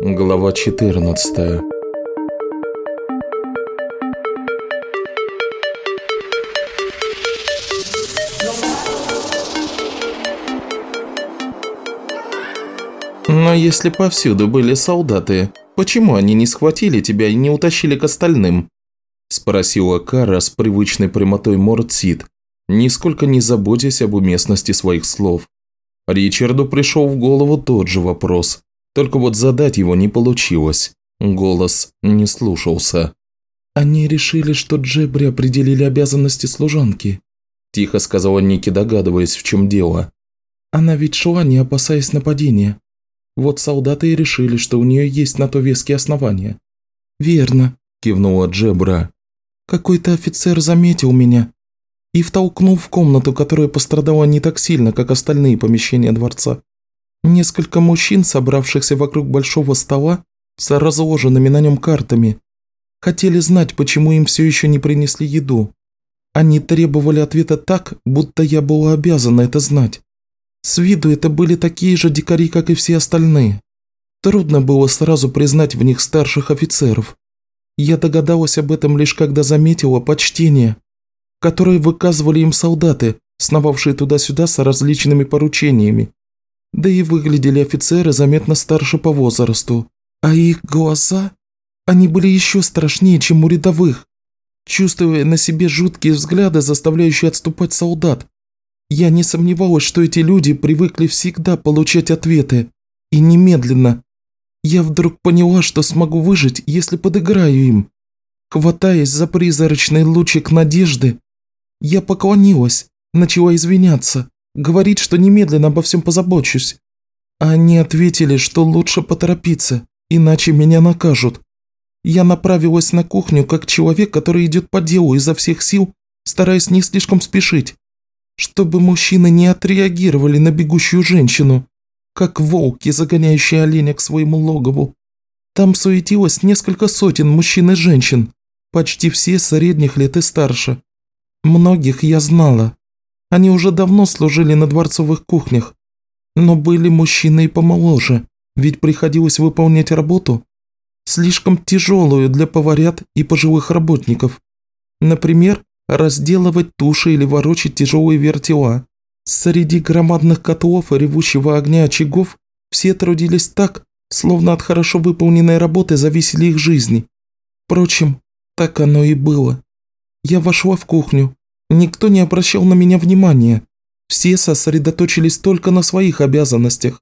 Глава 14 Но если повсюду были солдаты, почему они не схватили тебя и не утащили к остальным? Спросила Кара с привычной прямотой Мортсид, нисколько не заботясь об уместности своих слов. Ричарду пришел в голову тот же вопрос, только вот задать его не получилось. Голос не слушался. «Они решили, что Джебри определили обязанности служанки», – тихо сказала Ники, догадываясь, в чем дело. «Она ведь шла, не опасаясь нападения. Вот солдаты и решили, что у нее есть на то веские основания». «Верно», – кивнула Джебра. «Какой-то офицер заметил меня и втолкнул в комнату, которая пострадала не так сильно, как остальные помещения дворца. Несколько мужчин, собравшихся вокруг большого стола, с разложенными на нем картами, хотели знать, почему им все еще не принесли еду. Они требовали ответа так, будто я была обязана это знать. С виду это были такие же дикари, как и все остальные. Трудно было сразу признать в них старших офицеров. Я догадалась об этом лишь когда заметила почтение, которое выказывали им солдаты, сновавшие туда-сюда с различными поручениями. Да и выглядели офицеры заметно старше по возрасту, а их глаза, они были еще страшнее, чем у рядовых, чувствуя на себе жуткие взгляды, заставляющие отступать солдат, я не сомневалась, что эти люди привыкли всегда получать ответы. И немедленно. Я вдруг поняла, что смогу выжить, если подыграю им. Хватаясь за призрачный лучик надежды, я поклонилась, начала извиняться, говорить, что немедленно обо всем позабочусь. Они ответили, что лучше поторопиться, иначе меня накажут. Я направилась на кухню, как человек, который идет по делу изо всех сил, стараясь не слишком спешить чтобы мужчины не отреагировали на бегущую женщину, как волки, загоняющие оленя к своему логову. Там суетилось несколько сотен мужчин и женщин, почти все средних лет и старше. Многих я знала. Они уже давно служили на дворцовых кухнях. Но были мужчины и помоложе, ведь приходилось выполнять работу, слишком тяжелую для поварят и пожилых работников. Например, разделывать туши или ворочать тяжелые вертела. Среди громадных котлов и ревущего огня очагов все трудились так, словно от хорошо выполненной работы зависели их жизни. Впрочем, так оно и было. Я вошла в кухню. Никто не обращал на меня внимания. Все сосредоточились только на своих обязанностях.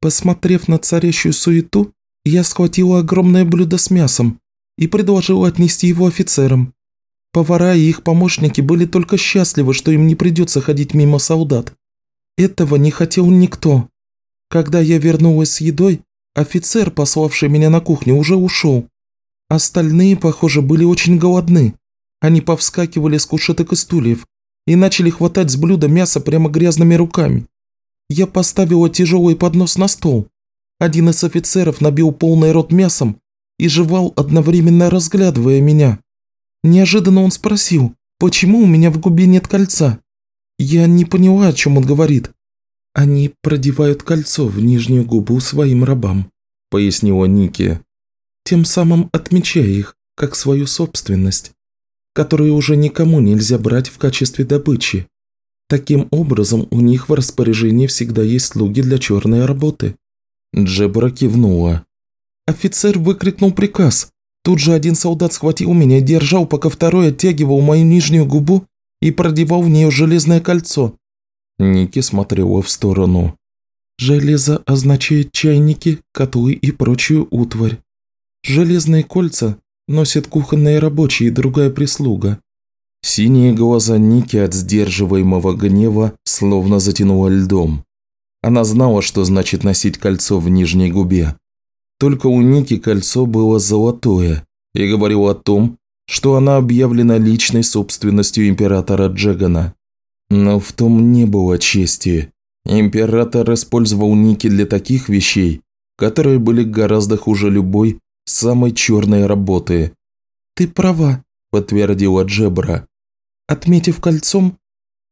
Посмотрев на царящую суету, я схватила огромное блюдо с мясом и предложила отнести его офицерам. Повара и их помощники были только счастливы, что им не придется ходить мимо солдат. Этого не хотел никто. Когда я вернулась с едой, офицер, пославший меня на кухню, уже ушел. Остальные, похоже, были очень голодны. Они повскакивали с кушеток и стульев и начали хватать с блюда мясо прямо грязными руками. Я поставила тяжелый поднос на стол. Один из офицеров набил полный рот мясом и жевал, одновременно разглядывая меня. Неожиданно он спросил, почему у меня в губе нет кольца. Я не поняла, о чем он говорит. Они продевают кольцо в нижнюю губу своим рабам, пояснила Ники, тем самым отмечая их, как свою собственность, которую уже никому нельзя брать в качестве добычи. Таким образом, у них в распоряжении всегда есть слуги для черной работы. Джебра кивнула. Офицер выкрикнул приказ, Тут же один солдат схватил меня держал, пока второй оттягивал мою нижнюю губу и продевал в нее железное кольцо. Ники смотрела в сторону. Железо означает чайники, котлы и прочую утварь. Железные кольца носят кухонные рабочие и другая прислуга. Синие глаза Ники от сдерживаемого гнева словно затянуло льдом. Она знала, что значит носить кольцо в нижней губе. Только у Ники кольцо было золотое и говорило о том, что она объявлена личной собственностью императора Джегана. Но в том не было чести. Император использовал Ники для таких вещей, которые были гораздо хуже любой самой черной работы. «Ты права», – подтвердила Джебра. «Отметив кольцом,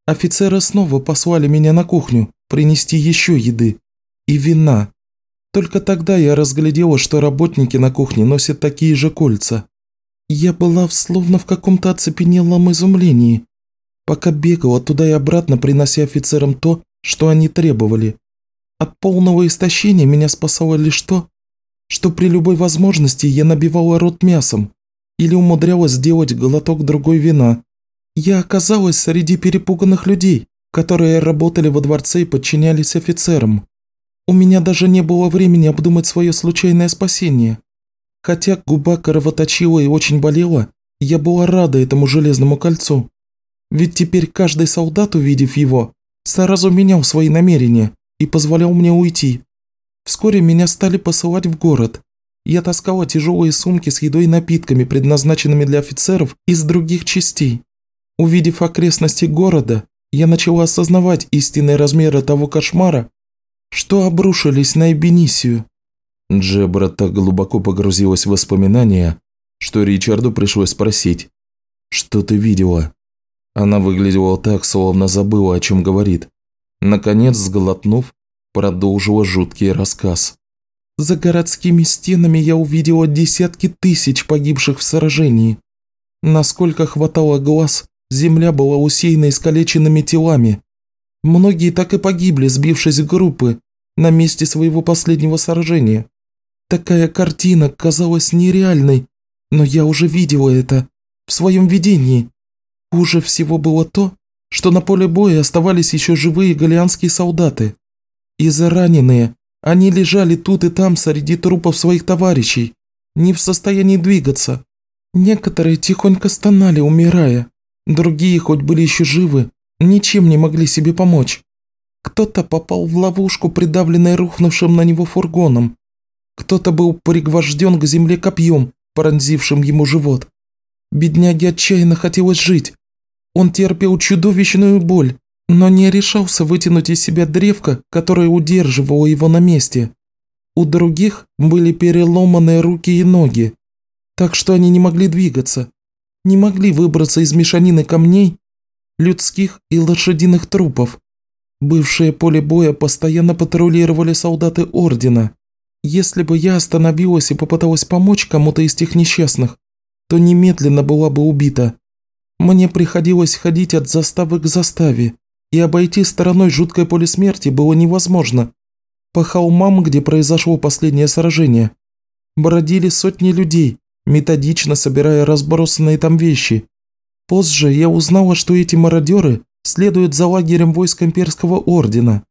Офицеры снова послали меня на кухню принести еще еды и вина. Только тогда я разглядела, что работники на кухне носят такие же кольца. Я была словно в каком-то оцепенелом изумлении, пока бегала туда и обратно, принося офицерам то, что они требовали. От полного истощения меня спасало лишь то, что при любой возможности я набивала рот мясом или умудрялась сделать глоток другой вина. Я оказалась среди перепуганных людей, которые работали во дворце и подчинялись офицерам. У меня даже не было времени обдумать свое случайное спасение. Хотя губа кровоточила и очень болела, я была рада этому железному кольцу. Ведь теперь каждый солдат, увидев его, сразу менял свои намерения и позволял мне уйти. Вскоре меня стали посылать в город. Я таскала тяжелые сумки с едой и напитками, предназначенными для офицеров из других частей. Увидев окрестности города, я начала осознавать истинные размеры того кошмара, что обрушились на Эбенисию. Джебра так глубоко погрузилась в воспоминания, что Ричарду пришлось спросить, «Что ты видела?» Она выглядела так, словно забыла, о чем говорит. Наконец, сглотнув, продолжила жуткий рассказ. «За городскими стенами я увидела десятки тысяч погибших в сражении. Насколько хватало глаз, земля была усеяна искалеченными телами. Многие так и погибли, сбившись в группы, на месте своего последнего сражения. Такая картина казалась нереальной, но я уже видела это в своем видении. Хуже всего было то, что на поле боя оставались еще живые галианские солдаты. И раненые, они лежали тут и там среди трупов своих товарищей, не в состоянии двигаться. Некоторые тихонько стонали, умирая. Другие, хоть были еще живы, ничем не могли себе помочь. Кто-то попал в ловушку, придавленной рухнувшим на него фургоном. Кто-то был пригвожден к земле копьем, пронзившим ему живот. Бедняге отчаянно хотелось жить. Он терпел чудовищную боль, но не решался вытянуть из себя древко, которое удерживало его на месте. У других были переломанные руки и ноги, так что они не могли двигаться, не могли выбраться из мешанины камней, людских и лошадиных трупов. Бывшее поле боя постоянно патрулировали солдаты Ордена. Если бы я остановилась и попыталась помочь кому-то из тех несчастных, то немедленно была бы убита. Мне приходилось ходить от заставы к заставе, и обойти стороной жуткое поле смерти было невозможно. По холмам, где произошло последнее сражение, бродили сотни людей, методично собирая разбросанные там вещи. Позже я узнала, что эти мародеры следуют за лагерем войск имперского ордена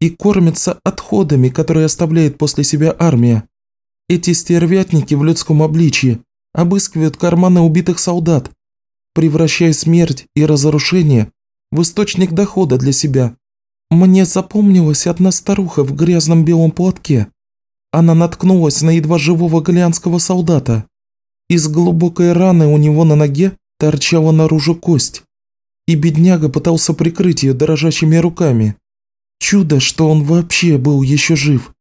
и кормятся отходами, которые оставляет после себя армия. Эти стервятники в людском обличье обыскивают карманы убитых солдат, превращая смерть и разрушение в источник дохода для себя. Мне запомнилась одна старуха в грязном белом платке. Она наткнулась на едва живого галианского солдата. Из глубокой раны у него на ноге торчала наружу кость. И бедняга пытался прикрыть ее дрожащими руками. Чудо, что он вообще был еще жив.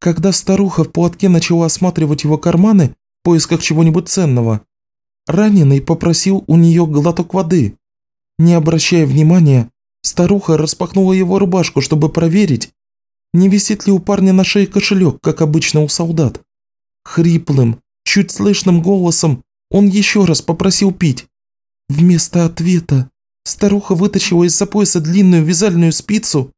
Когда старуха в платке начала осматривать его карманы в поисках чего-нибудь ценного, раненый попросил у нее глоток воды. Не обращая внимания, старуха распахнула его рубашку, чтобы проверить, не висит ли у парня на шее кошелек, как обычно у солдат. Хриплым, чуть слышным голосом он еще раз попросил пить. Вместо ответа старуха вытащила из-за пояса длинную вязальную спицу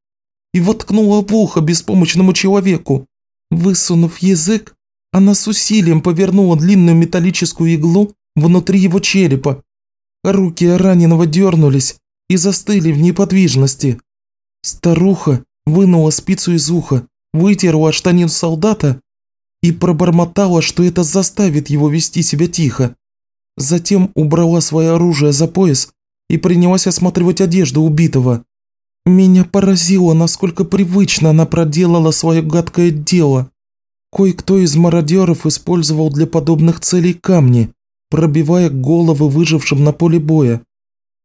и воткнула в ухо беспомощному человеку. Высунув язык, она с усилием повернула длинную металлическую иглу внутри его черепа Руки раненого дернулись и застыли в неподвижности. Старуха вынула спицу из уха, вытерла штанин солдата и пробормотала, что это заставит его вести себя тихо. Затем убрала свое оружие за пояс и принялась осматривать одежду убитого. Меня поразило, насколько привычно она проделала свое гадкое дело. Кое-кто из мародеров использовал для подобных целей камни, пробивая головы выжившим на поле боя,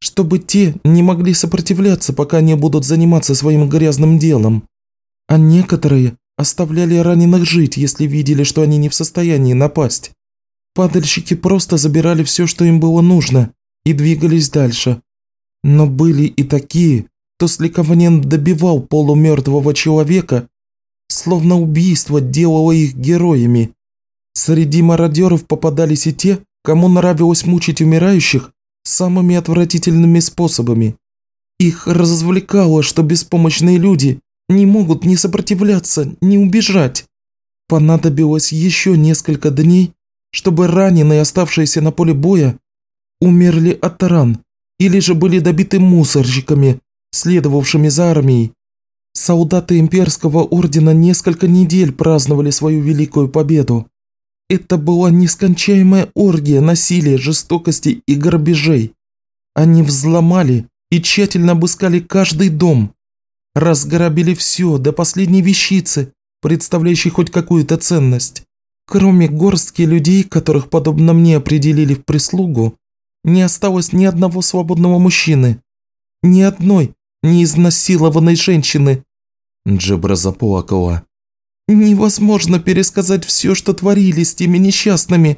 чтобы те не могли сопротивляться, пока они будут заниматься своим грязным делом. А некоторые оставляли раненых жить, если видели, что они не в состоянии напасть. Падальщики просто забирали все, что им было нужно, и двигались дальше. Но были и такие, кто с ликованием добивал полумертвого человека, словно убийство делало их героями. Среди мародеров попадались и те, кому нравилось мучить умирающих самыми отвратительными способами. Их развлекало, что беспомощные люди не могут ни сопротивляться, ни убежать. Понадобилось еще несколько дней, чтобы раненые, оставшиеся на поле боя, умерли от ран или же были добиты мусорщиками, следовавшими за армией. Солдаты имперского ордена несколько недель праздновали свою великую победу. Это была нескончаемая оргия насилия, жестокости и грабежей. Они взломали и тщательно обыскали каждый дом, разграбили все до последней вещицы, представляющей хоть какую-то ценность. Кроме горстки людей, которых, подобно мне, определили в прислугу, не осталось ни одного свободного мужчины, ни одной неизнасилованной женщины. Джебра заплакала. Невозможно пересказать все, что творили с теми несчастными.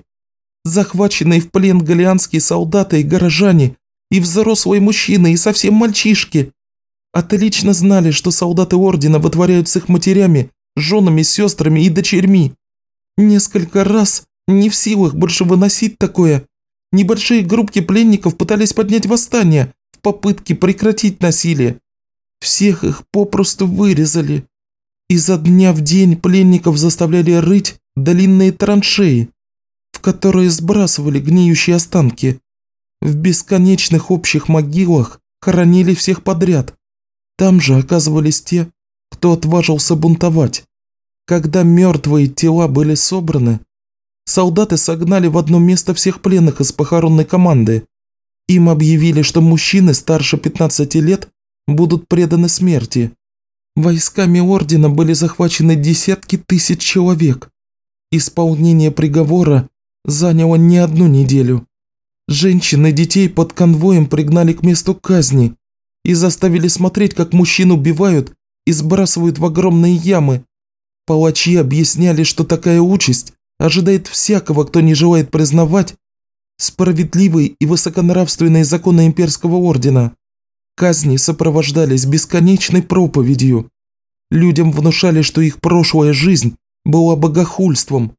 Захваченные в плен галианские солдаты и горожане, и взрослые мужчины, и совсем мальчишки. Отлично знали, что солдаты Ордена вытворяют с их матерями, женами, сестрами и дочерьми. Несколько раз, не в силах больше выносить такое, небольшие группки пленников пытались поднять восстание в попытке прекратить насилие. Всех их попросту вырезали. Изо дня в день пленников заставляли рыть длинные траншеи, в которые сбрасывали гниющие останки. В бесконечных общих могилах хоронили всех подряд. Там же оказывались те, кто отважился бунтовать. Когда мертвые тела были собраны, солдаты согнали в одно место всех пленных из похоронной команды. Им объявили, что мужчины старше 15 лет будут преданы смерти. Войсками ордена были захвачены десятки тысяч человек. Исполнение приговора заняло не одну неделю. Женщин и детей под конвоем пригнали к месту казни и заставили смотреть, как мужчин убивают и сбрасывают в огромные ямы. Палачи объясняли, что такая участь ожидает всякого, кто не желает признавать справедливые и высоконравственные законы имперского ордена. Казни сопровождались бесконечной проповедью. Людям внушали, что их прошлая жизнь была богохульством,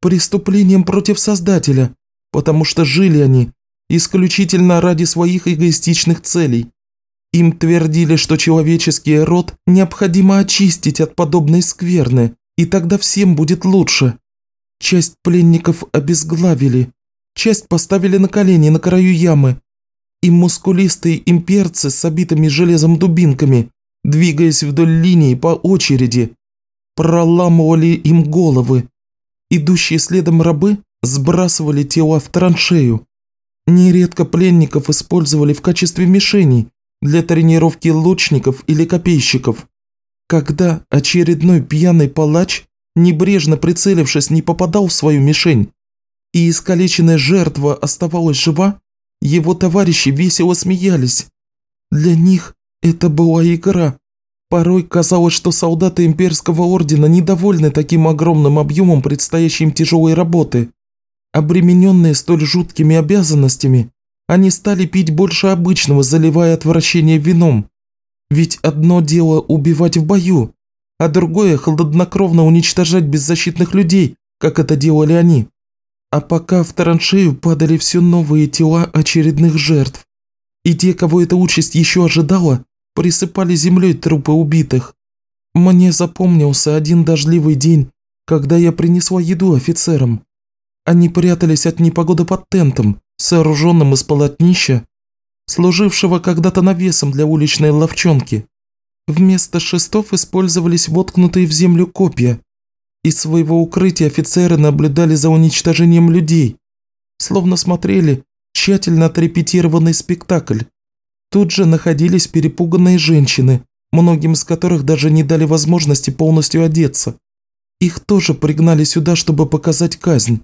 преступлением против Создателя, потому что жили они исключительно ради своих эгоистичных целей. Им твердили, что человеческий род необходимо очистить от подобной скверны, и тогда всем будет лучше. Часть пленников обезглавили, часть поставили на колени на краю ямы, и мускулистые имперцы с обитыми железом дубинками, двигаясь вдоль линии по очереди, проламывали им головы. Идущие следом рабы сбрасывали тела в траншею. Нередко пленников использовали в качестве мишеней, для тренировки лучников или копейщиков. Когда очередной пьяный палач, небрежно прицелившись, не попадал в свою мишень, и искалеченная жертва оставалась жива, его товарищи весело смеялись. Для них это была игра. Порой казалось, что солдаты имперского ордена недовольны таким огромным объемом предстоящей им тяжелой работы. Обремененные столь жуткими обязанностями, они стали пить больше обычного, заливая отвращение вином. Ведь одно дело убивать в бою, а другое – хладнокровно уничтожать беззащитных людей, как это делали они. А пока в траншею падали все новые тела очередных жертв. И те, кого эта участь еще ожидала, присыпали землей трупы убитых. Мне запомнился один дождливый день, когда я принесла еду офицерам. Они прятались от непогоды под тентом, сооруженным из полотнища, служившего когда-то навесом для уличной ловчонки. Вместо шестов использовались воткнутые в землю копья. Из своего укрытия офицеры наблюдали за уничтожением людей, словно смотрели тщательно отрепетированный спектакль. Тут же находились перепуганные женщины, многим из которых даже не дали возможности полностью одеться. Их тоже пригнали сюда, чтобы показать казнь.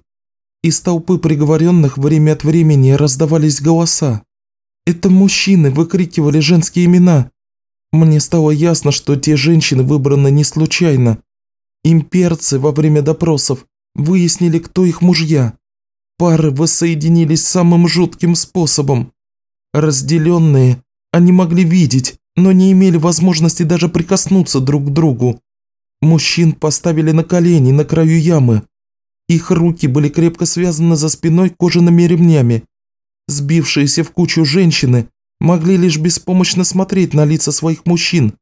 Из толпы приговоренных время от времени раздавались голоса. Это мужчины выкрикивали женские имена. Мне стало ясно, что те женщины выбраны не случайно. Имперцы во время допросов выяснили, кто их мужья. Пары воссоединились самым жутким способом. Разделенные, Они могли видеть, но не имели возможности даже прикоснуться друг к другу. Мужчин поставили на колени на краю ямы. Их руки были крепко связаны за спиной кожаными ремнями. Сбившиеся в кучу женщины могли лишь беспомощно смотреть на лица своих мужчин,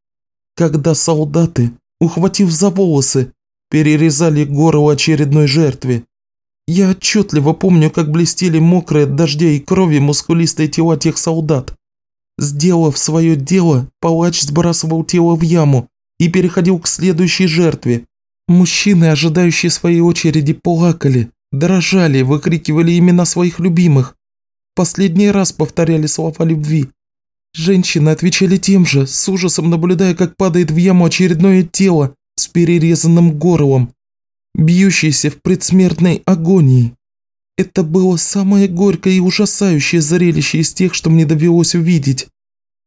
когда солдаты, ухватив за волосы, перерезали горло очередной жертве. Я отчетливо помню, как блестели мокрые от дождя и крови мускулистые тела тех солдат. Сделав свое дело, палач сбрасывал тело в яму и переходил к следующей жертве. Мужчины, ожидающие своей очереди, плакали, дрожали, выкрикивали имена своих любимых. Последний раз повторяли слова любви. Женщины отвечали тем же, с ужасом наблюдая, как падает в яму очередное тело с перерезанным горлом, бьющееся в предсмертной агонии. Это было самое горькое и ужасающее зрелище из тех, что мне довелось увидеть.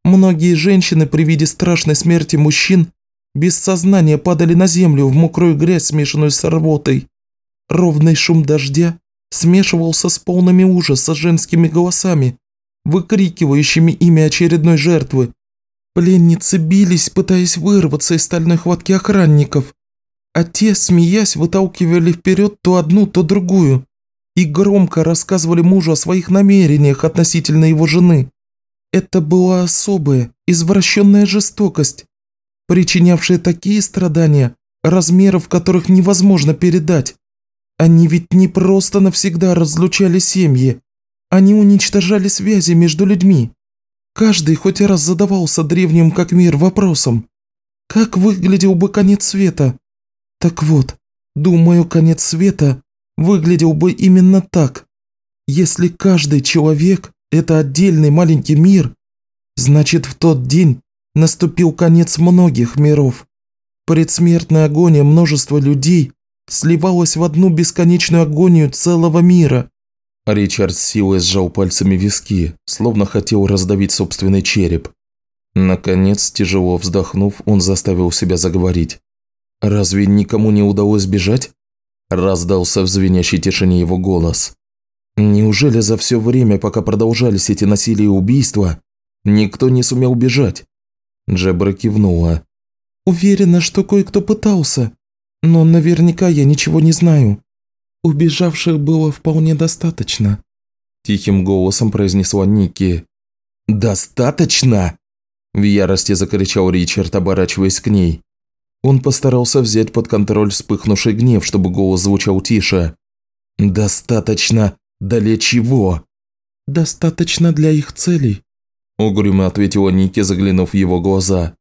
Многие женщины при виде страшной смерти мужчин без сознания падали на землю в мокрую грязь, смешанную с рвотой. Ровный шум дождя смешивался с полными ужаса женскими голосами, выкрикивающими имя очередной жертвы. Пленницы бились, пытаясь вырваться из стальной хватки охранников, а те, смеясь, выталкивали вперед то одну, то другую и громко рассказывали мужу о своих намерениях относительно его жены. Это была особая, извращенная жестокость, причинявшая такие страдания, размеров которых невозможно передать. Они ведь не просто навсегда разлучали семьи, они уничтожали связи между людьми. Каждый хоть раз задавался древним как мир вопросом, как выглядел бы конец света? Так вот, думаю, конец света выглядел бы именно так. Если каждый человек – это отдельный маленький мир, значит в тот день наступил конец многих миров. Предсмертная агония множества людей сливалась в одну бесконечную агонию целого мира. Ричард силой сжал пальцами виски, словно хотел раздавить собственный череп. Наконец, тяжело вздохнув, он заставил себя заговорить. «Разве никому не удалось бежать?» Раздался в звенящей тишине его голос. «Неужели за все время, пока продолжались эти насилия и убийства, никто не сумел бежать?» Джебра кивнула. «Уверена, что кое-кто пытался, но наверняка я ничего не знаю. Убежавших было вполне достаточно», – тихим голосом произнесла Ники. «Достаточно?» – в ярости закричал Ричард, оборачиваясь к ней. Он постарался взять под контроль вспыхнувший гнев, чтобы голос звучал тише. «Достаточно для чего?» «Достаточно для их целей», – угрюмо ответила Ники, заглянув в его глаза.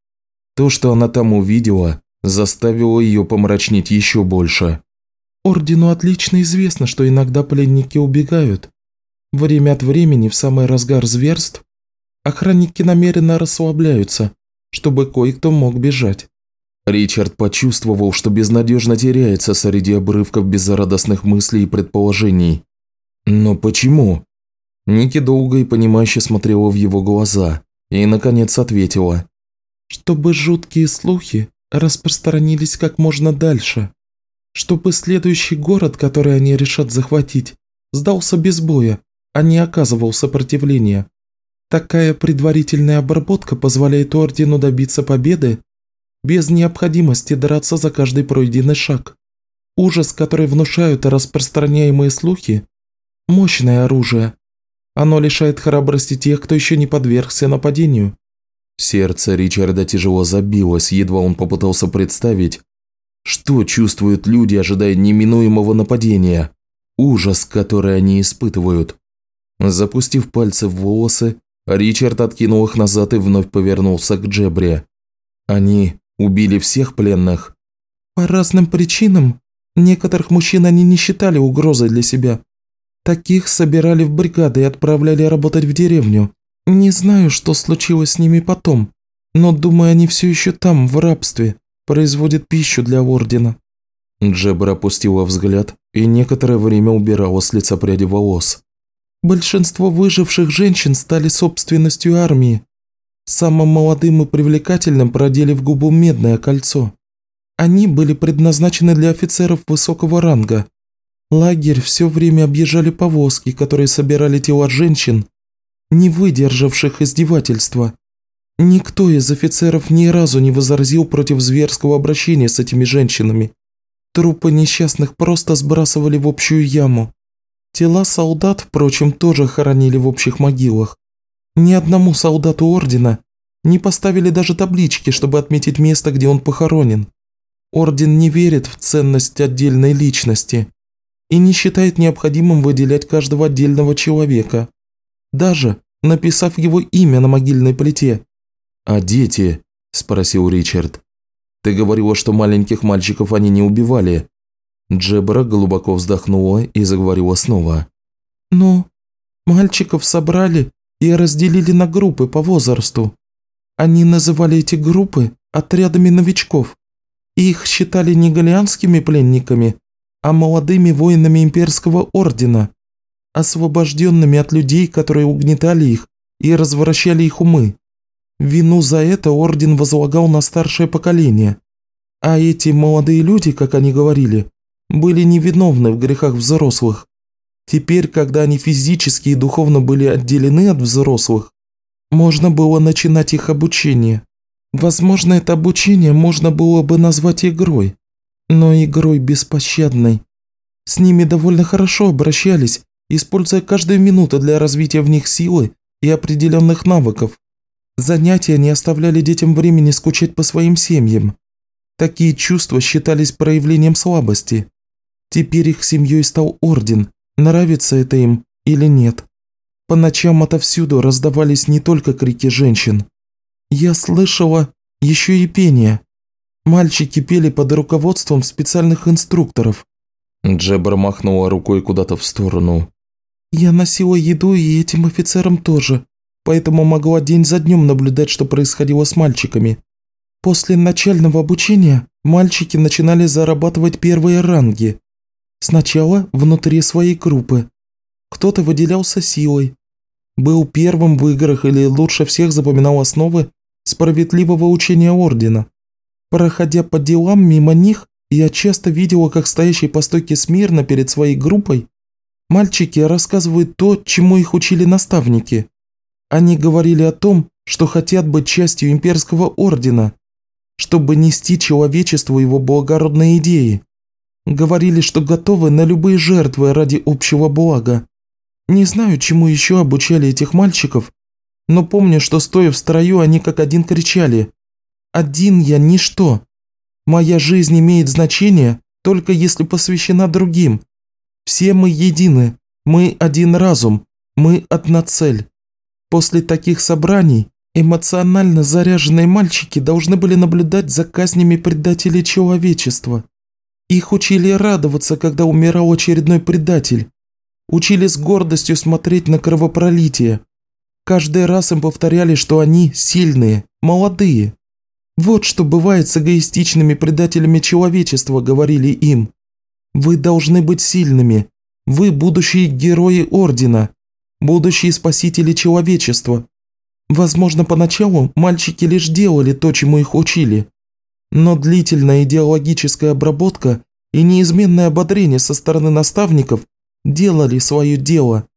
То, что она там увидела, заставило ее помрачнеть еще больше. Ордену отлично известно, что иногда пленники убегают. Время от времени, в самый разгар зверств, охранники намеренно расслабляются, чтобы кое-кто мог бежать. Ричард почувствовал, что безнадежно теряется среди обрывков безрадостных мыслей и предположений. Но почему? Ники долго и понимающе смотрела в его глаза и, наконец, ответила. «Чтобы жуткие слухи распространились как можно дальше чтобы следующий город, который они решат захватить, сдался без боя, а не оказывал сопротивления. Такая предварительная обработка позволяет Ордену добиться победы без необходимости драться за каждый пройденный шаг. Ужас, который внушают распространяемые слухи – мощное оружие. Оно лишает храбрости тех, кто еще не подвергся нападению. Сердце Ричарда тяжело забилось, едва он попытался представить, что чувствуют люди, ожидая неминуемого нападения? Ужас, который они испытывают. Запустив пальцы в волосы, Ричард откинул их назад и вновь повернулся к Джебре. Они убили всех пленных? По разным причинам. Некоторых мужчин они не считали угрозой для себя. Таких собирали в бригады и отправляли работать в деревню. Не знаю, что случилось с ними потом, но думаю, они все еще там, в рабстве производит пищу для Ордена». Джебра опустила взгляд и некоторое время убирала с лица пряди волос. «Большинство выживших женщин стали собственностью армии. Самым молодым и привлекательным продели в губу медное кольцо. Они были предназначены для офицеров высокого ранга. Лагерь все время объезжали повозки, которые собирали тела женщин, не выдержавших издевательства, Никто из офицеров ни разу не возразил против зверского обращения с этими женщинами. Трупы несчастных просто сбрасывали в общую яму. Тела солдат, впрочем, тоже хоронили в общих могилах. Ни одному солдату Ордена не поставили даже таблички, чтобы отметить место, где он похоронен. Орден не верит в ценность отдельной личности и не считает необходимым выделять каждого отдельного человека, даже написав его имя на могильной плите. «А дети?» – спросил Ричард. «Ты говорила, что маленьких мальчиков они не убивали». Джебра глубоко вздохнула и заговорила снова. «Ну, мальчиков собрали и разделили на группы по возрасту. Они называли эти группы отрядами новичков. Их считали не галианскими пленниками, а молодыми воинами имперского ордена, освобожденными от людей, которые угнетали их и развращали их умы. Вину за это орден возлагал на старшее поколение. А эти молодые люди, как они говорили, были невиновны в грехах взрослых. Теперь, когда они физически и духовно были отделены от взрослых, можно было начинать их обучение. Возможно, это обучение можно было бы назвать игрой, но игрой беспощадной. С ними довольно хорошо обращались, используя каждую минуту для развития в них силы и определенных навыков. Занятия не оставляли детям времени скучать по своим семьям. Такие чувства считались проявлением слабости. Теперь их семьей стал Орден, нравится это им или нет. По ночам отовсюду раздавались не только крики женщин. Я слышала еще и пение. Мальчики пели под руководством специальных инструкторов. Джебра махнула рукой куда-то в сторону. Я носила еду и этим офицерам тоже поэтому могла день за днем наблюдать, что происходило с мальчиками. После начального обучения мальчики начинали зарабатывать первые ранги. Сначала внутри своей группы. Кто-то выделялся силой. Был первым в играх или лучше всех запоминал основы справедливого учения Ордена. Проходя по делам мимо них, я часто видела, как стоящие по стойке смирно перед своей группой мальчики рассказывают то, чему их учили наставники. Они говорили о том, что хотят быть частью имперского ордена, чтобы нести человечеству его благородные идеи. Говорили, что готовы на любые жертвы ради общего блага. Не знаю, чему еще обучали этих мальчиков, но помню, что стоя в строю, они как один кричали «Один я – ничто. Моя жизнь имеет значение, только если посвящена другим. Все мы едины, мы один разум, мы одна цель». После таких собраний эмоционально заряженные мальчики должны были наблюдать за казнями предателей человечества. Их учили радоваться, когда умирал очередной предатель. Учили с гордостью смотреть на кровопролитие. Каждый раз им повторяли, что они сильные, молодые. Вот что бывает с эгоистичными предателями человечества, говорили им. Вы должны быть сильными. Вы будущие герои Ордена будущие спасители человечества. Возможно, поначалу мальчики лишь делали то, чему их учили. Но длительная идеологическая обработка и неизменное ободрение со стороны наставников делали свое дело.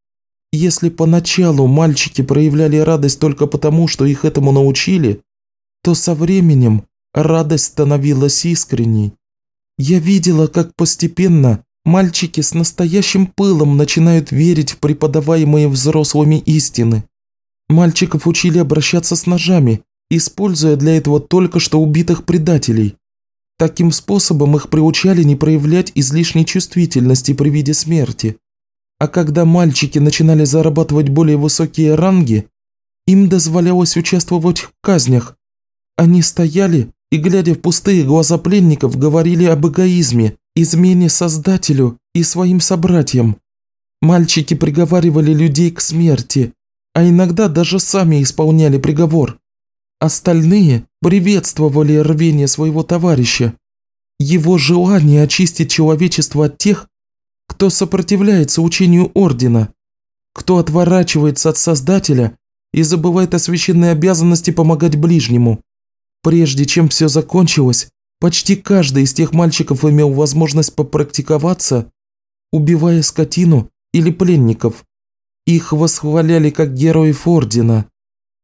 Если поначалу мальчики проявляли радость только потому, что их этому научили, то со временем радость становилась искренней. Я видела, как постепенно Мальчики с настоящим пылом начинают верить в преподаваемые взрослыми истины. Мальчиков учили обращаться с ножами, используя для этого только что убитых предателей. Таким способом их приучали не проявлять излишней чувствительности при виде смерти. А когда мальчики начинали зарабатывать более высокие ранги, им дозволялось участвовать в казнях. Они стояли и, глядя в пустые глаза пленников, говорили об эгоизме, измене Создателю и своим собратьям. Мальчики приговаривали людей к смерти, а иногда даже сами исполняли приговор. Остальные приветствовали рвение своего товарища, его желание очистить человечество от тех, кто сопротивляется учению Ордена, кто отворачивается от Создателя и забывает о священной обязанности помогать ближнему. Прежде чем все закончилось, Почти каждый из тех мальчиков имел возможность попрактиковаться, убивая скотину или пленников. Их восхваляли как героев Ордена.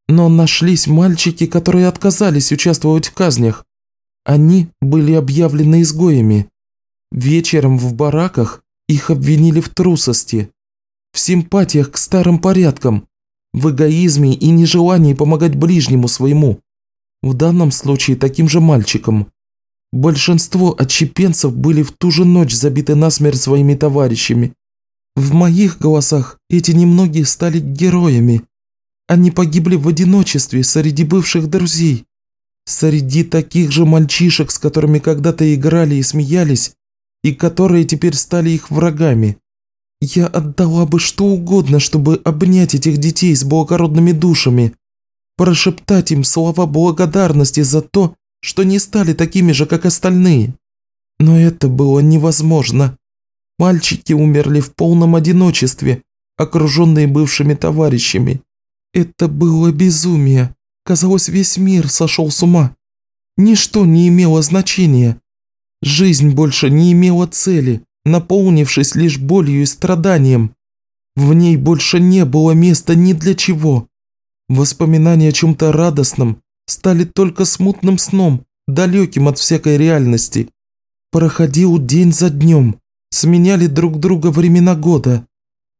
Но нашлись мальчики, которые отказались участвовать в казнях. Они были объявлены изгоями. Вечером в бараках их обвинили в трусости, в симпатиях к старым порядкам, в эгоизме и нежелании помогать ближнему своему. В данном случае таким же мальчикам. Большинство отщепенцев были в ту же ночь забиты насмерть своими товарищами. В моих голосах эти немногие стали героями. Они погибли в одиночестве среди бывших друзей. Среди таких же мальчишек, с которыми когда-то играли и смеялись, и которые теперь стали их врагами. Я отдала бы что угодно, чтобы обнять этих детей с благородными душами, прошептать им слова благодарности за то, что не стали такими же, как остальные. Но это было невозможно. Мальчики умерли в полном одиночестве, окруженные бывшими товарищами. Это было безумие. Казалось, весь мир сошел с ума. Ничто не имело значения. Жизнь больше не имела цели, наполнившись лишь болью и страданием. В ней больше не было места ни для чего. Воспоминания о чем-то радостном стали только смутным сном, далеким от всякой реальности. Проходил день за днем, сменяли друг друга времена года.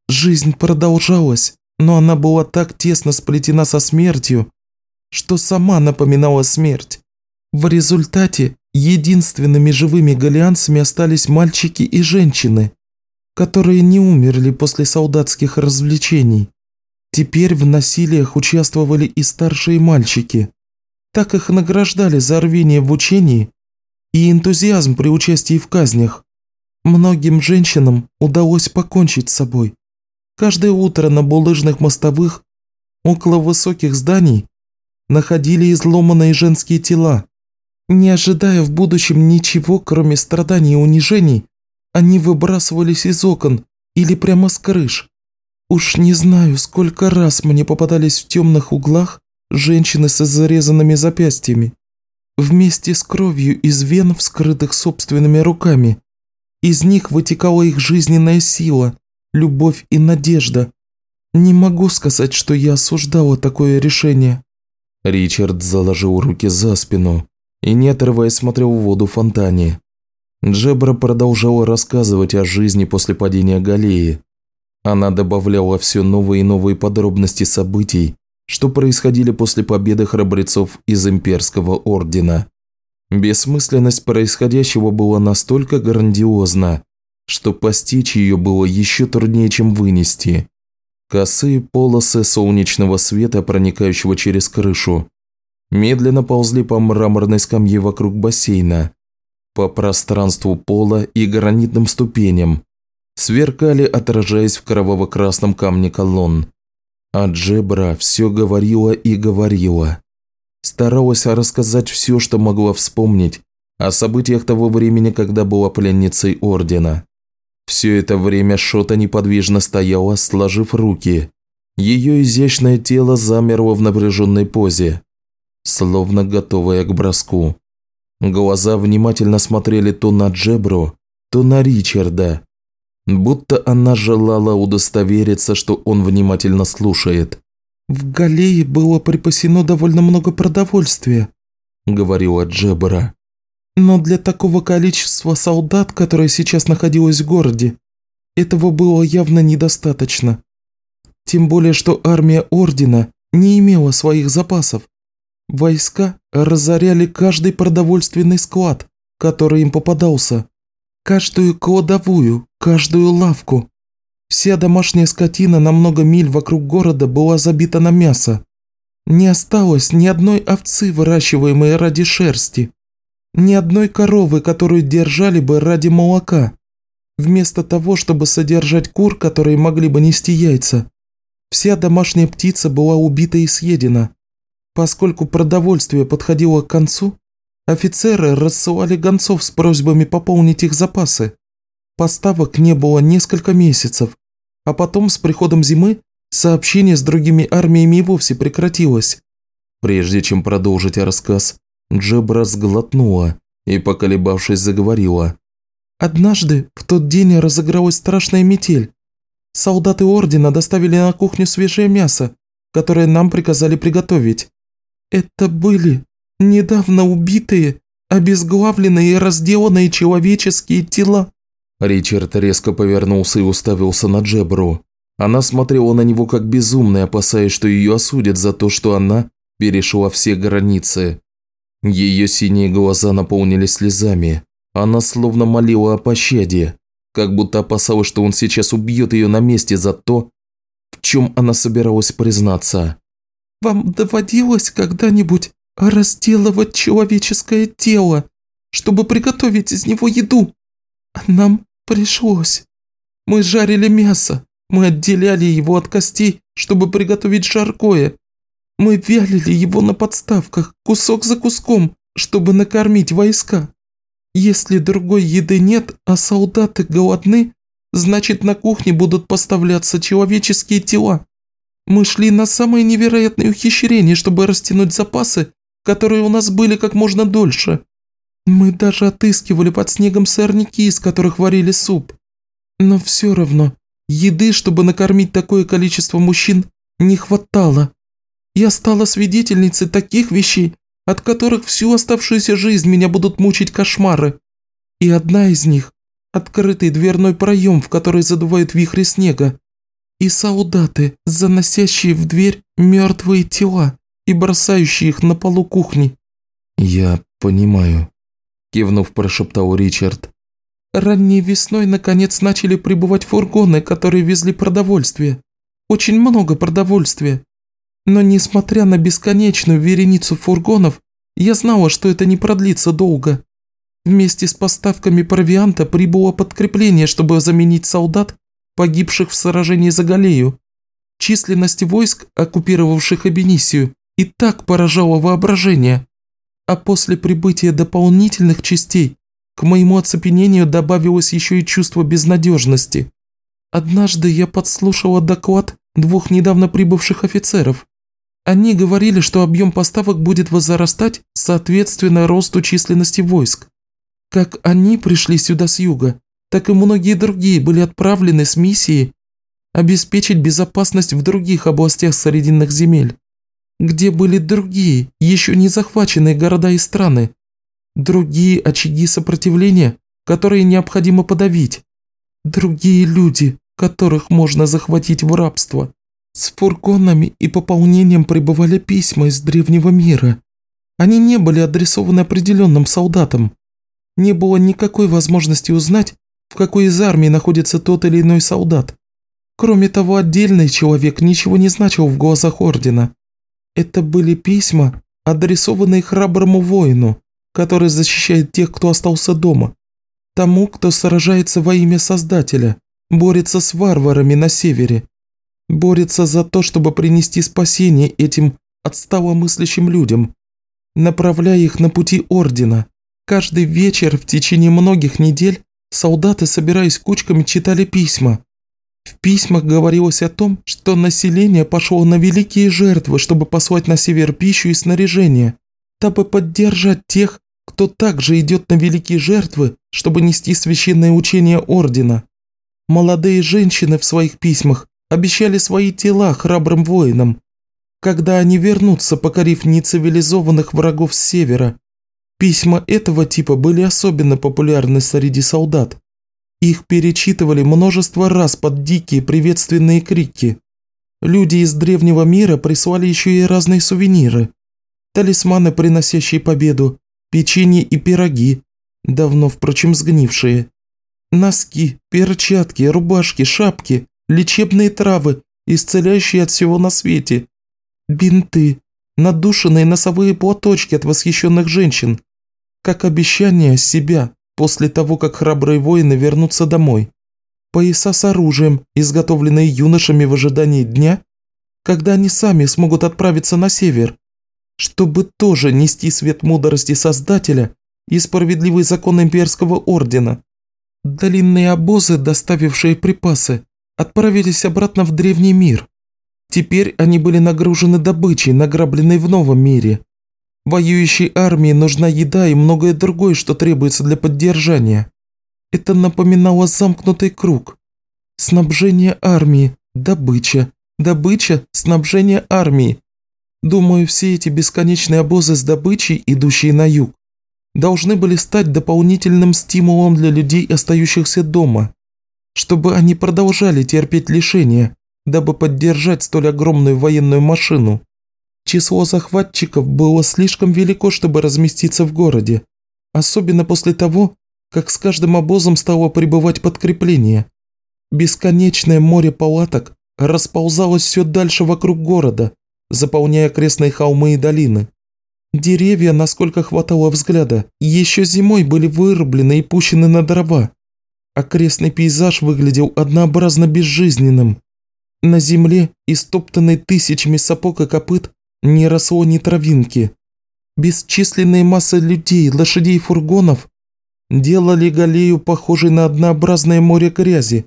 Жизнь продолжалась, но она была так тесно сплетена со смертью, что сама напоминала смерть. В результате единственными живыми галианцами остались мальчики и женщины, которые не умерли после солдатских развлечений. Теперь в насилиях участвовали и старшие мальчики. Так их награждали за рвение в учении и энтузиазм при участии в казнях. Многим женщинам удалось покончить с собой. Каждое утро на булыжных мостовых около высоких зданий находили изломанные женские тела. Не ожидая в будущем ничего, кроме страданий и унижений, они выбрасывались из окон или прямо с крыш. Уж не знаю, сколько раз мне попадались в темных углах женщины с зарезанными запястьями, вместе с кровью из вен, вскрытых собственными руками. Из них вытекала их жизненная сила, любовь и надежда. Не могу сказать, что я осуждала такое решение. Ричард заложил руки за спину и, не отрываясь, смотрел в воду фонтане. Джебра продолжала рассказывать о жизни после падения Галеи. Она добавляла все новые и новые подробности событий, что происходили после победы храбрецов из имперского ордена. Бессмысленность происходящего была настолько грандиозна, что постичь ее было еще труднее, чем вынести. Косые полосы солнечного света, проникающего через крышу, медленно ползли по мраморной скамье вокруг бассейна, по пространству пола и гранитным ступеням, сверкали, отражаясь в кроваво-красном камне колонн. А Джебра все говорила и говорила. Старалась рассказать все, что могла вспомнить о событиях того времени, когда была пленницей Ордена. Все это время Шота неподвижно стояла, сложив руки. Ее изящное тело замерло в напряженной позе, словно готовая к броску. Глаза внимательно смотрели то на Джебру, то на Ричарда, будто она желала удостовериться, что он внимательно слушает. «В Галее было припасено довольно много продовольствия», – говорила Джебра. «Но для такого количества солдат, которое сейчас находилось в городе, этого было явно недостаточно. Тем более, что армия Ордена не имела своих запасов. Войска разоряли каждый продовольственный склад, который им попадался. Каждую кладовую, каждую лавку. Вся домашняя скотина на много миль вокруг города была забита на мясо. Не осталось ни одной овцы, выращиваемой ради шерсти. Ни одной коровы, которую держали бы ради молока. Вместо того, чтобы содержать кур, которые могли бы нести яйца, вся домашняя птица была убита и съедена. Поскольку продовольствие подходило к концу, Офицеры рассылали гонцов с просьбами пополнить их запасы. Поставок не было несколько месяцев, а потом с приходом зимы сообщение с другими армиями и вовсе прекратилось. Прежде чем продолжить рассказ, Джебра сглотнула и, поколебавшись, заговорила. «Однажды в тот день разыгралась страшная метель. Солдаты Ордена доставили на кухню свежее мясо, которое нам приказали приготовить. Это были недавно убитые, обезглавленные и разделанные человеческие тела». Ричард резко повернулся и уставился на Джебру. Она смотрела на него как безумная, опасаясь, что ее осудят за то, что она перешла все границы. Ее синие глаза наполнились слезами. Она словно молила о пощаде, как будто опасалась, что он сейчас убьет ее на месте за то, в чем она собиралась признаться. «Вам доводилось когда-нибудь разделывать человеческое тело, чтобы приготовить из него еду? Нам пришлось. Мы жарили мясо, мы отделяли его от костей, чтобы приготовить жаркое. Мы вялили его на подставках, кусок за куском, чтобы накормить войска. Если другой еды нет, а солдаты голодны, значит на кухне будут поставляться человеческие тела. Мы шли на самые невероятные ухищрения, чтобы растянуть запасы, которые у нас были как можно дольше. Мы даже отыскивали под снегом сорняки, из которых варили суп. Но все равно Еды, чтобы накормить такое количество мужчин, не хватало. Я стала свидетельницей таких вещей, от которых всю оставшуюся жизнь меня будут мучить кошмары. И одна из них – открытый дверной проем, в который задувают вихри снега. И солдаты, заносящие в дверь мертвые тела и бросающие их на полу кухни. «Я понимаю», – кивнув, прошептал Ричард. Ранней весной наконец начали прибывать фургоны, которые везли продовольствие. Очень много продовольствия. Но несмотря на бесконечную вереницу фургонов, я знала, что это не продлится долго. Вместе с поставками провианта прибыло подкрепление, чтобы заменить солдат, погибших в сражении за Галею. Численность войск, оккупировавших Абенисию, и так поражала воображение. А после прибытия дополнительных частей к моему оцепенению добавилось еще и чувство безнадежности. Однажды я подслушала доклад двух недавно прибывших офицеров. Они говорили, что объем поставок будет возрастать соответственно росту численности войск. Как они пришли сюда с юга, так и многие другие были отправлены с миссией обеспечить безопасность в других областях Срединных земель, где были другие, еще не захваченные города и страны, Другие очаги сопротивления, которые необходимо подавить. Другие люди, которых можно захватить в рабство. С фургонами и пополнением прибывали письма из древнего мира. Они не были адресованы определенным солдатам. Не было никакой возможности узнать, в какой из армий находится тот или иной солдат. Кроме того, отдельный человек ничего не значил в глазах Ордена. Это были письма, адресованные храброму воину, который защищает тех, кто остался дома. Тому, кто сражается во имя Создателя, борется с варварами на севере. Борется за то, чтобы принести спасение этим отстало мыслящим людям, направляя их на пути Ордена. Каждый вечер в течение многих недель солдаты, собираясь кучками, читали письма. В письмах говорилось о том, что население пошло на великие жертвы, чтобы послать на север пищу и снаряжение, дабы поддержать тех, кто также идет на великие жертвы, чтобы нести священное учение Ордена. Молодые женщины в своих письмах обещали свои тела храбрым воинам, когда они вернутся, покорив нецивилизованных врагов с севера. Письма этого типа были особенно популярны среди солдат. Их перечитывали множество раз под дикие приветственные крики. Люди из древнего мира прислали еще и разные сувениры. Талисманы, приносящие победу, печенье и пироги, давно, впрочем, сгнившие, носки, перчатки, рубашки, шапки, лечебные травы, исцеляющие от всего на свете, бинты, надушенные носовые платочки от восхищенных женщин, как обещание себя после того, как храбрые воины вернутся домой, пояса с оружием, изготовленные юношами в ожидании дня, когда они сами смогут отправиться на север, чтобы тоже нести свет мудрости Создателя и справедливый закон имперского ордена. Длинные обозы, доставившие припасы, отправились обратно в древний мир. Теперь они были нагружены добычей, награбленной в новом мире. Воюющей армии нужна еда и многое другое, что требуется для поддержания. Это напоминало замкнутый круг. Снабжение армии, добыча, добыча, снабжение армии. Думаю, все эти бесконечные обозы с добычей, идущие на юг, должны были стать дополнительным стимулом для людей, остающихся дома, чтобы они продолжали терпеть лишения, дабы поддержать столь огромную военную машину. Число захватчиков было слишком велико, чтобы разместиться в городе, особенно после того, как с каждым обозом стало прибывать подкрепление. Бесконечное море палаток расползалось все дальше вокруг города, заполняя окрестные холмы и долины. Деревья, насколько хватало взгляда, еще зимой были вырублены и пущены на дрова. Окрестный пейзаж выглядел однообразно безжизненным. На земле, истоптанной тысячами сапог и копыт, не росло ни травинки. Бесчисленные массы людей, лошадей и фургонов делали Галею похожей на однообразное море грязи.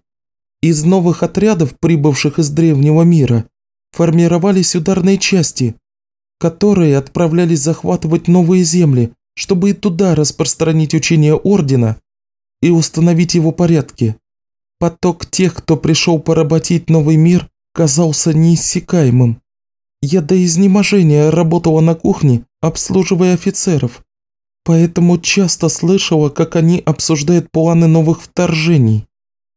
Из новых отрядов, прибывших из древнего мира, формировались ударные части, которые отправлялись захватывать новые земли, чтобы и туда распространить учение Ордена и установить его порядки. Поток тех, кто пришел поработить новый мир, казался неиссякаемым. Я до изнеможения работала на кухне, обслуживая офицеров, поэтому часто слышала, как они обсуждают планы новых вторжений.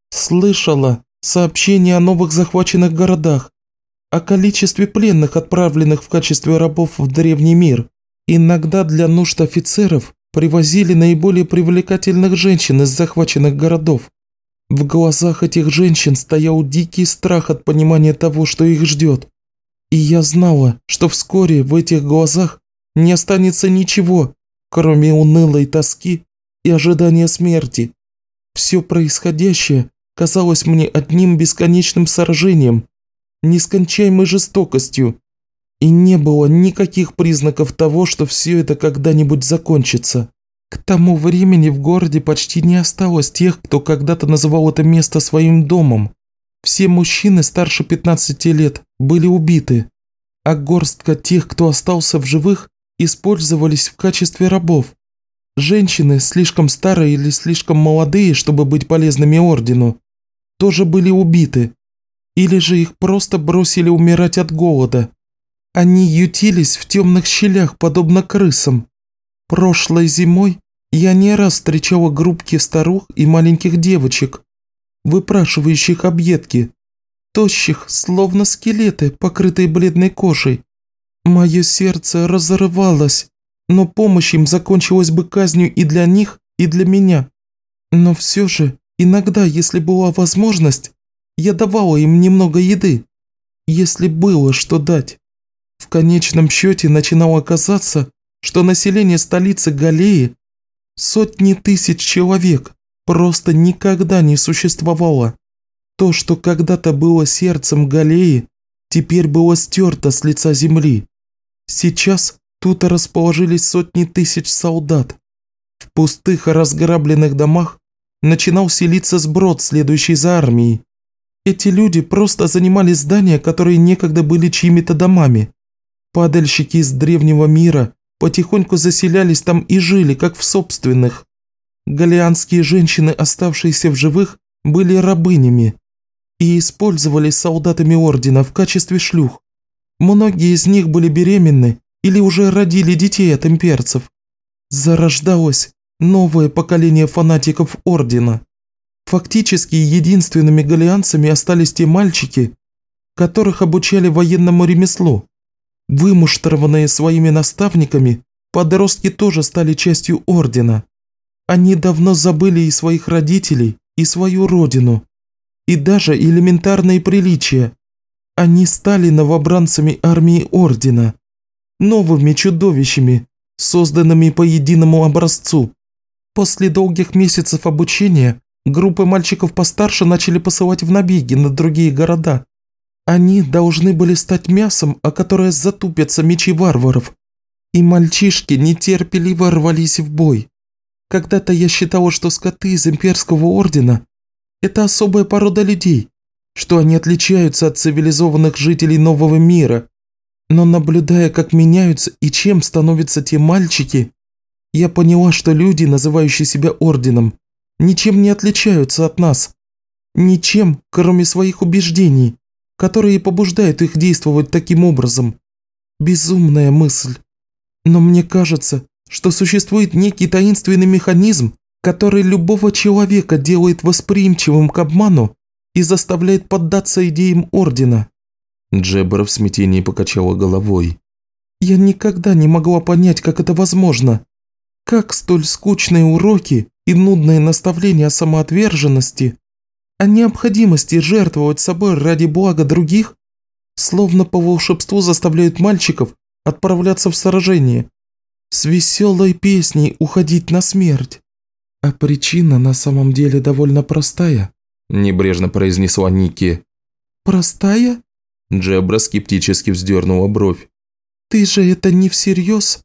Слышала сообщения о новых захваченных городах, о количестве пленных, отправленных в качестве рабов в древний мир. Иногда для нужд офицеров привозили наиболее привлекательных женщин из захваченных городов. В глазах этих женщин стоял дикий страх от понимания того, что их ждет. И я знала, что вскоре в этих глазах не останется ничего, кроме унылой тоски и ожидания смерти. Все происходящее казалось мне одним бесконечным сражением, нескончаемой жестокостью, и не было никаких признаков того, что все это когда-нибудь закончится. К тому времени в городе почти не осталось тех, кто когда-то называл это место своим домом. Все мужчины старше 15 лет были убиты, а горстка тех, кто остался в живых, использовались в качестве рабов. Женщины, слишком старые или слишком молодые, чтобы быть полезными ордену, тоже были убиты, или же их просто бросили умирать от голода. Они ютились в темных щелях, подобно крысам. Прошлой зимой я не раз встречала группки старух и маленьких девочек, выпрашивающих объедки, тощих, словно скелеты, покрытые бледной кожей. Мое сердце разрывалось, но помощь им закончилась бы казнью и для них, и для меня. Но все же, иногда, если была возможность, я давала им немного еды, если было что дать. В конечном счете начинало казаться, что население столицы Галеи, сотни тысяч человек, просто никогда не существовало. То, что когда-то было сердцем Галеи, теперь было стерто с лица земли. Сейчас тут расположились сотни тысяч солдат. В пустых разграбленных домах начинал селиться сброд, следующий за армией. Эти люди просто занимали здания, которые некогда были чьими-то домами. Падальщики из древнего мира потихоньку заселялись там и жили, как в собственных. Галианские женщины, оставшиеся в живых, были рабынями и использовались солдатами ордена в качестве шлюх. Многие из них были беременны или уже родили детей от имперцев. Зарождалось новое поколение фанатиков ордена. Фактически единственными галианцами остались те мальчики, которых обучали военному ремеслу. Вымуштрованные своими наставниками, подростки тоже стали частью ордена. Они давно забыли и своих родителей, и свою родину, и даже элементарные приличия. Они стали новобранцами армии ордена, новыми чудовищами, созданными по единому образцу. После долгих месяцев обучения группы мальчиков постарше начали посылать в набеги на другие города. Они должны были стать мясом, о которое затупятся мечи варваров. И мальчишки нетерпеливо рвались в бой. Когда-то я считала, что скоты из имперского ордена – это особая порода людей, что они отличаются от цивилизованных жителей нового мира. Но наблюдая, как меняются и чем становятся те мальчики, я поняла, что люди, называющие себя орденом, ничем не отличаются от нас. Ничем, кроме своих убеждений. которое и побуждает их действовать таким образом. Безумная мысль. Но мне кажется, что существует некий таинственный механизм, который любого человека делает восприимчивым к обману и заставляет поддаться идеям Ордена». Джебра в смятении покачала головой. «Я никогда не могла понять, как это возможно. Как столь скучные уроки и нудные наставления о самоотверженности, о необходимости жертвовать собой ради блага других, словно по волшебству заставляют мальчиков отправляться в сражение, с веселой песней уходить на смерть. А причина на самом деле довольно простая, небрежно произнесла Ники. Простая? Джебра скептически вздернула бровь. Ты же это не всерьез?